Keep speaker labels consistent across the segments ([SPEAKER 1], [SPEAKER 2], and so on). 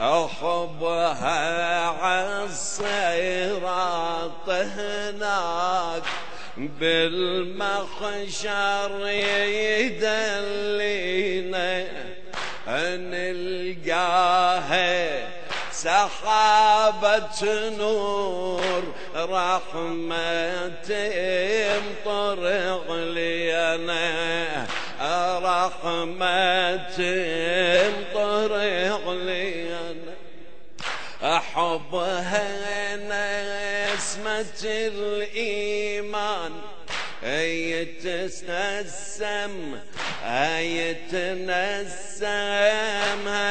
[SPEAKER 1] أحبها عالصراط هناك بالمحشر يدلينا نلقاها سحابة نور رحمة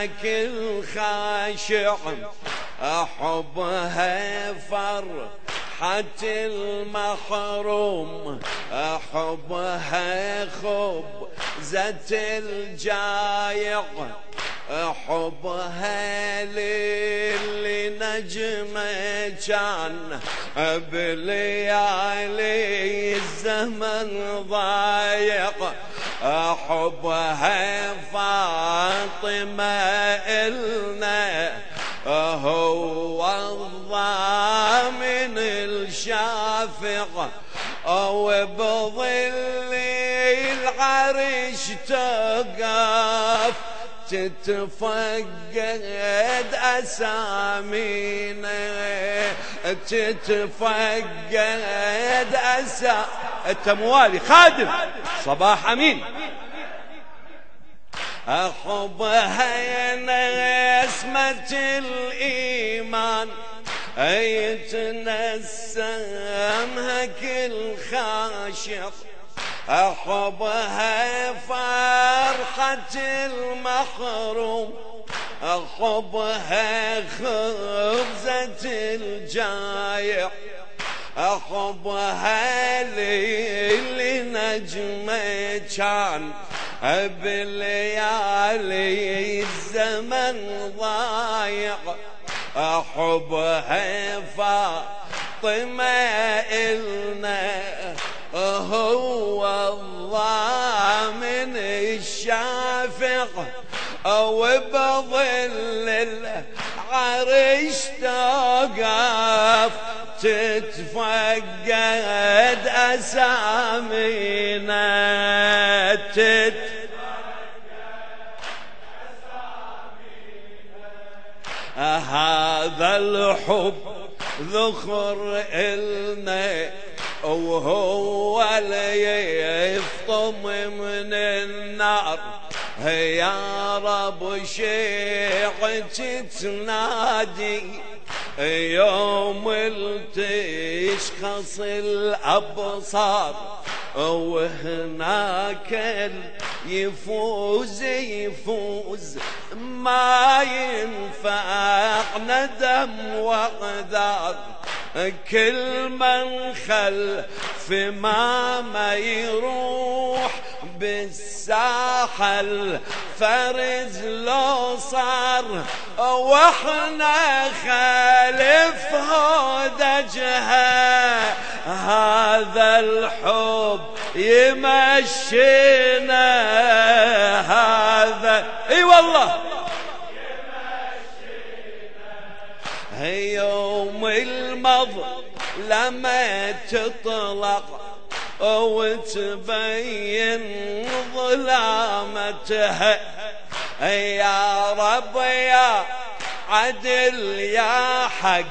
[SPEAKER 1] يتنسم كل خاشع أحبها فرحة المحروم أحبها خبزة الجايع حبها للي نجمة كان بليالي الزمن ضايق حبها فاطمة إلنا هو الضامن الشافق أو بظل العرش تقف تتفقد أسامينا تتفقد أسا التموالي خادم صباح أمين. أحبها نسمة الإيمان يتنسمها كل خاشق. أحبها فرحة المحروم أحبها خبزة الجايع. أحبها ليلي نجمة كان بليالي الزمن ضايع. أحبها فاطمة إلنا هو الضامن الشافق أو بظل العرش توقف تتفقد أسامينا تت هذا الحب ذخر إلنا وهو اللي يفطم من النار. يا رب شيعتي تنادي يوم تشخص الأبصار وهناك يفوز يفوز ما ينفع ندم وقدر كل من خل في ما ما يروح بالساحل فرز لو صار وإحنا خالف هودجها هذا الحب يمشينا لما تطلق وتبين ظلامتها يا رب يا عدل يا حق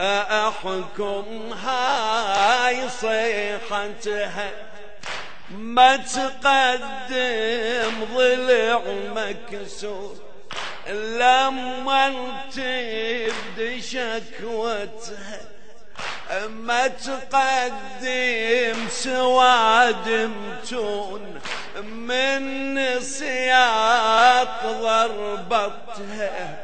[SPEAKER 1] أحكم هاي صيحتها ما تقدم ضلع مكسور لما تبدي شكوتها ما تقدم سواد متون من سياق ضربتها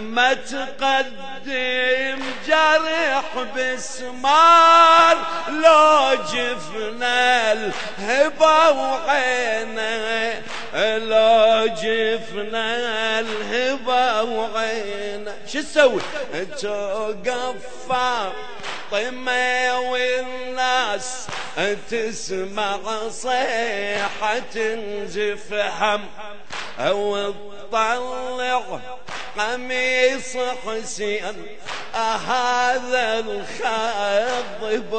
[SPEAKER 1] ما تقدم جرح بسمار لو جفنا الهبة وعينه لو جفنا الهبة وعينه شو تسوي؟ توقف طمة والناس تسمع صيحة تنزف هم أو تطلع قميص حسين. هذا الخضب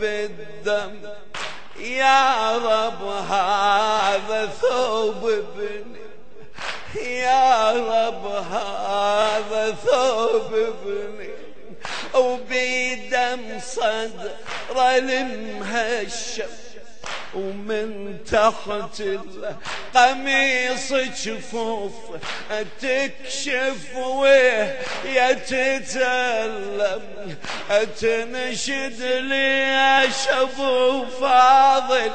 [SPEAKER 1] بالدم يا رب هذا ثوب ابني. يا رب هذا ثوب ابني. وبيدم صدر المهشم ومن تحت القميص جفوف تكشف وهي تتألم تنشد لي شبو فاضل.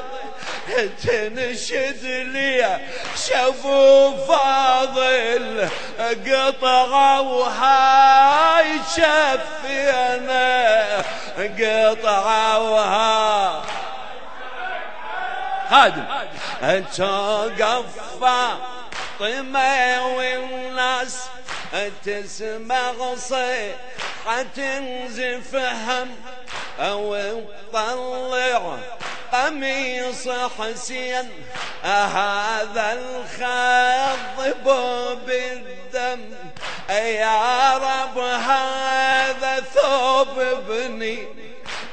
[SPEAKER 1] تنشد لي شبو فاضل قطعة وهاي شفي أنا قطعة وهاي خادم توقف فاطمة والناس تسمع صيحة تنزف هم أو تطلع قميص حسين هذا الخضب بالدم يا رب هذا ثوب ابني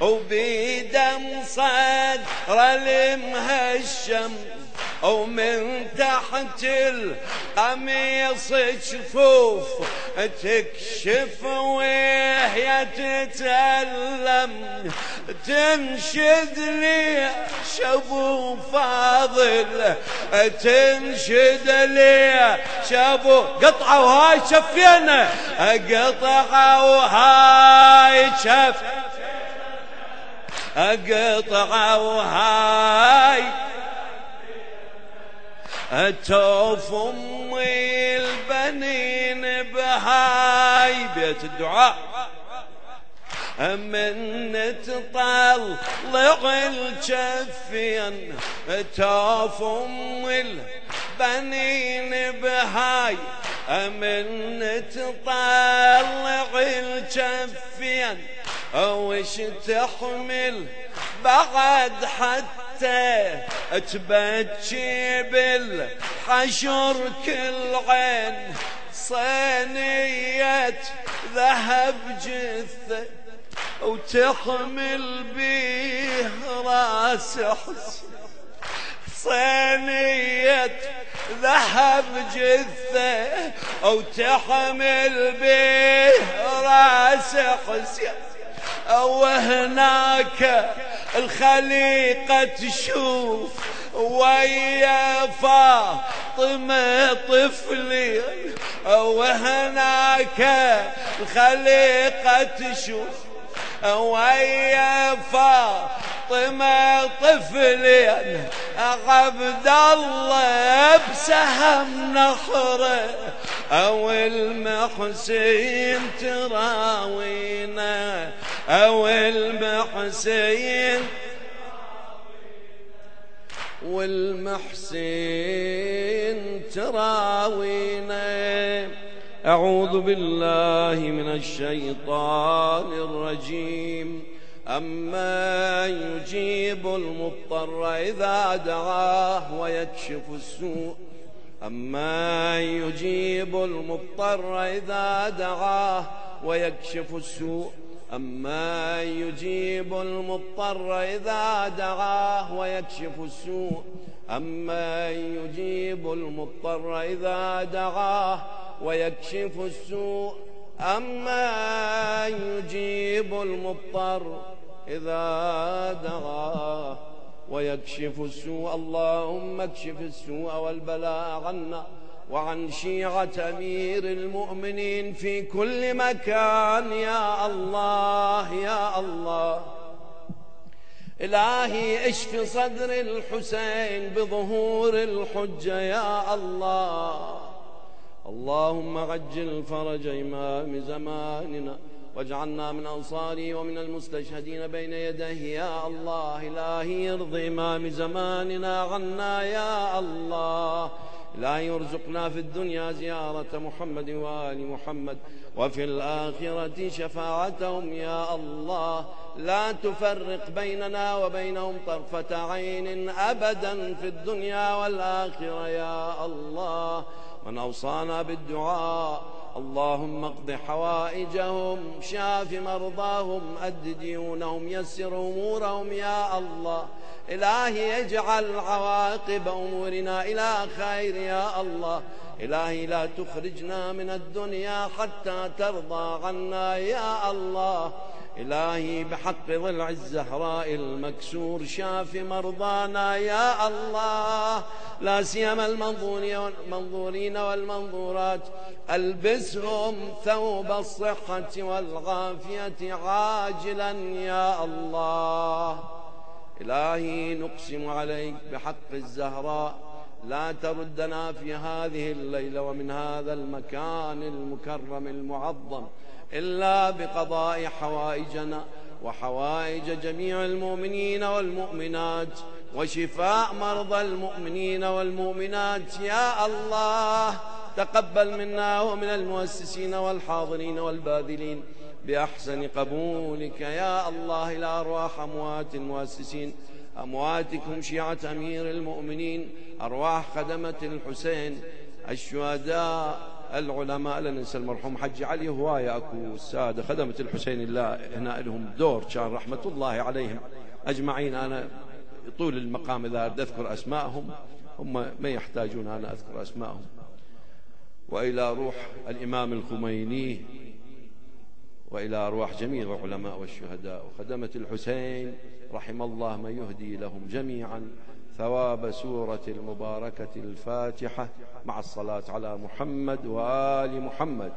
[SPEAKER 1] وبيدم صدر المهشم ومن تحت القميص جفوف تكشف وهي تتألم تنشد لي شبو فاضل تنشد لي شبو. قطعة وهاي شفينا قطعة وهاي شف اقطع وهاي أتوف امي البنين بهاي بيت الدعاء. من تطلع الجفين. توف امي البنين بهاي. من تطلع الجفين. وش تحمل بعد حتى تبكي بالحشر كل عين صينية ذهب جثة وتحمل بيه رأس حسين صينية ذهب جثة وتحمل بيه رأس حسين وهناك الخليقة تشوف ويا فاطمة طفلي. وهناك الخليقة تشوف ويا فاطمة طفلين عبد الله بسهم نحره أو المحسين تراوينا أو المحسين والمحسين تراوينا أعوذ بالله من الشيطان الرجيم. أما يجيب المضطر إذا دعاه ويكشف السوء. أما يجيب المضطر إذا دعاه ويكشف السوء. أما يجيب المضطر إذا دعاه ويكشف السوء. أما يجيب المضطر إذا دعاه ويكشف السوء. أما يجيب المضطر إذا دعاه ويكشف السوء. اللهم اكشف السوء والبلاء عنا. وعن شيعة أمير المؤمنين في كل مكان يا الله يا الله. إلهي اشف صدر الحسين بظهور الحجة يا الله. اللهم عجل فرج إمام زماننا واجعلنا من أنصاره ومن المستشهدين بين يديه يا الله. إلهي يرضي إمام زماننا عنا يا الله. لا يرزقنا في الدنيا زيارة محمد وآل محمد وفي الآخرة شفاعتهم. يا الله لا تفرق بيننا وبينهم طرفة عين أبدا في الدنيا والآخرة. يا الله من أوصانا بالدعاء اللهم اقض حوائجهم شاف مرضاهم أد ديونهم يسر أمورهم يا الله. إلهي اجعل عواقب أمورنا إلى خير يا الله. إلهي لا تخرجنا من الدنيا حتى ترضى عنا يا الله. إلهي بحق ضلع الزهراء المكسور شاف مرضانا يا الله. لا سيما المنظورين والمنظورات. ألبسهم ثوب الصحة والعافية عاجلا يا الله. إلهي نقسم عليك بحق الزهراء. لا تردنا في هذه الليلة ومن هذا المكان المكرم المعظم. إلا بقضاء حوائجنا وحوائج جميع المؤمنين والمؤمنات وشفاء مرضى المؤمنين والمؤمنات. يا الله تقبل منا ومن المؤسسين والحاضرين والباذلين بأحسن قبولك. يا الله إلى أرواح أموات المؤسسين أمواتكم شيعة أمير المؤمنين أرواح خدمة الحسين الشهداء العلماء لا ننسى المرحوم حج علي هواية أكو السادة خدمة الحسين الله هنا لهم دور كان رحمة الله عليهم أجمعين. أنا طول المقام إذا أذكر أسماءهم هم ما يحتاجون أنا أذكر أسماءهم. وإلى روح الإمام الخميني وإلى أرواح جميع العلماء والشهداء. وخدمة الحسين رحم الله من يهدي لهم جميعا. ثواب سورة المباركة الفاتحة مع الصلاة على محمد وآل محمد.